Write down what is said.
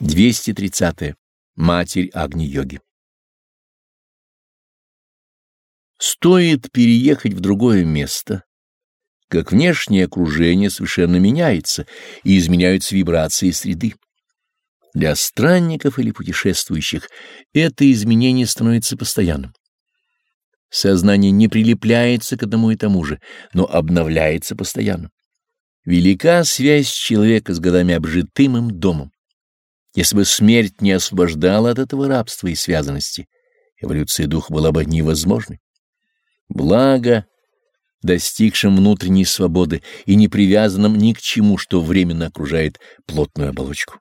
230. -е. Матерь Агни-йоги Стоит переехать в другое место, как внешнее окружение совершенно меняется и изменяются вибрации среды. Для странников или путешествующих это изменение становится постоянным. Сознание не прилепляется к одному и тому же, но обновляется постоянно. Велика связь человека с годами обжитым им домом. Если бы смерть не освобождала от этого рабства и связанности, эволюция духа была бы невозможной. Благо, достигшим внутренней свободы и не привязанным ни к чему, что временно окружает плотную оболочку.